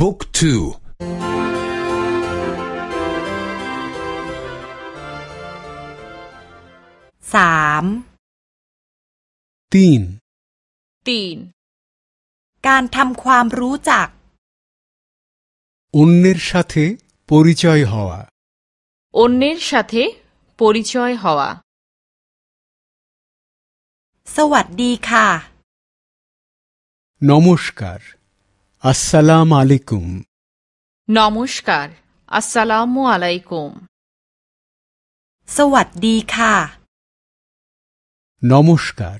บุ๊กทูสาม তিন তিন การทำความรู้จัก অন্যের সাথে পরিচয় হওয়া অন্যের সাথে পরিচয় হওয়া สวัสดีค่ะ নমস্কার আসসালাম আলাইকুম নমস্কার আসসালামু আলাইকুম สวัสดีค่ะ নমস্কার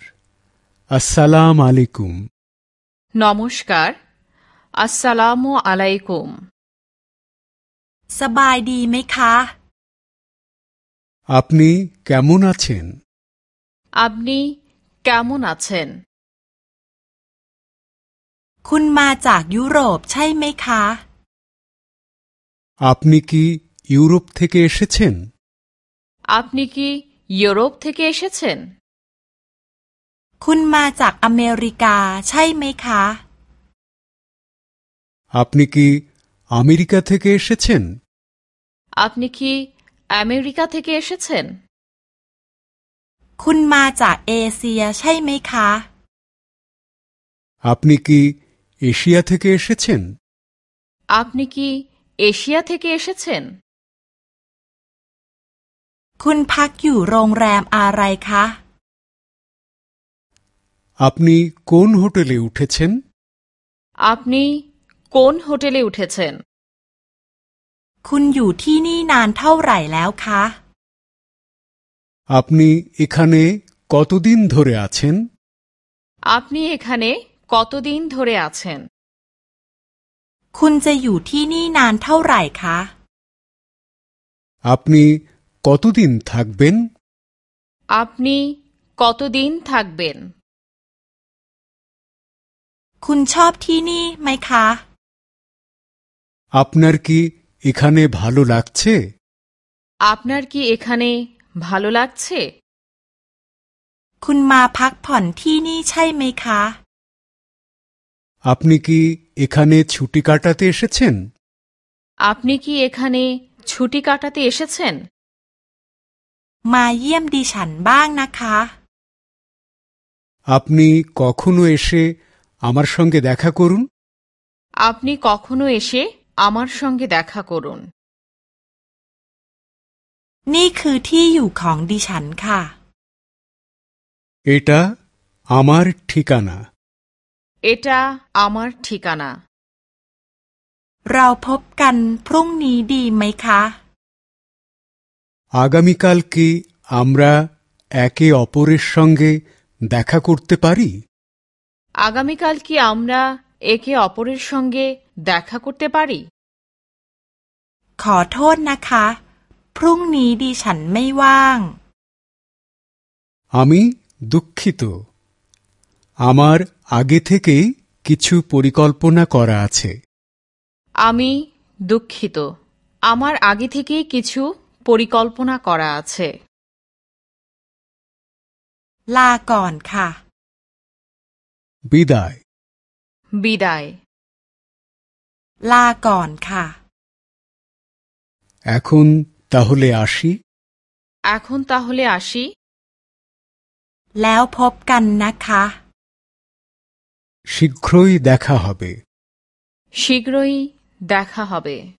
আসসালাম আলাইকুম নমস্কার আসসালামু আলাইকুম สบายดีไหมคะ আপনি কেমন আছেন আপনি কেমন আছেন คุณมาจากยุโรปใช่ไหมคะ আপনি কি ইউরোপ থেকে এসেছেন আপনি কি ইউরোপ থেকে এসেছেন คุณมาจากอเมริกาใช่ไหมคะ আপনি কি আমেরিকা থেকে এসেছেন আপনি কি আমেরিকা থেকে এসেছেন คุณมาจากเอเชียใช่ไหมคะ আপনি কি এশিয়া থেকে এসেছেন আপনি কি এশিয়া থেকে এসেছেন คุณพักอยู่โรงแรมอะไรคะ আপনি কোন হোটেলে উঠেছেন আপনি কোন হোটেলে উঠেছেন คุณอยู่ที่นี่นานเท่าไหร่แล้วคะ আপনি এখানে কতদিন ধরে আছেন আপনি এখানে কতদিন ধরে আছেন คุณจะอยู่ที่นี่นานเท่าไหร่คะ আপনি কতদিন থাকবেন আপনি কতদিন থাকবেন คุณชอบที่นี่ไหมคะ আপনার কি এখানে ভালো লাগছে আপনার কি এখানে ভালো লাগছে คุณมาพักผ่อนที่นี่ใช่ไหมคะ আপনি কি এখানে ছুটি কাটাতে এসেছেন আপনি কি এখানে ছুটি কাটাতে এসেছেন มาเยี่ยมดิฉันบ้างนะคะ আপনি কখনো এসে আমার সঙ্গে দেখা করুন আপনি কখনো এসে আমার সঙ্গে দেখা করুন นี่คือที่อยู่ของดิฉันค่ะ এটা আমার ঠিকানা এটা আমার ঠিকানা เราพบกันพรุ่งนี้ดีไหมคะ আগামীকাল কি আমরা একে অপরের সঙ্গে দেখা করতে পারি আগামীকাল কি আমরা একে অপরের সঙ্গে দেখা করতে পারি ขอโทษนะคะ พรุ่งนี้ดิฉันไม่ว่าง আমি দুঃখিত আমার আগে থেকেই কিছু পরিকল্পনা করা আছে আমি দুঃখিত আমার আগে থেকেই কিছু পরিকল্পনা করা আছে ลาก่อนค่ะ বিদায় বিদায় ลาก่อนค่ะ এখন তাহলে আসি এখন তাহলে আসি แล้วพบกันนะคะ শীঘ্রই দেখা হবে। শীঘ্রই দেখা হবে।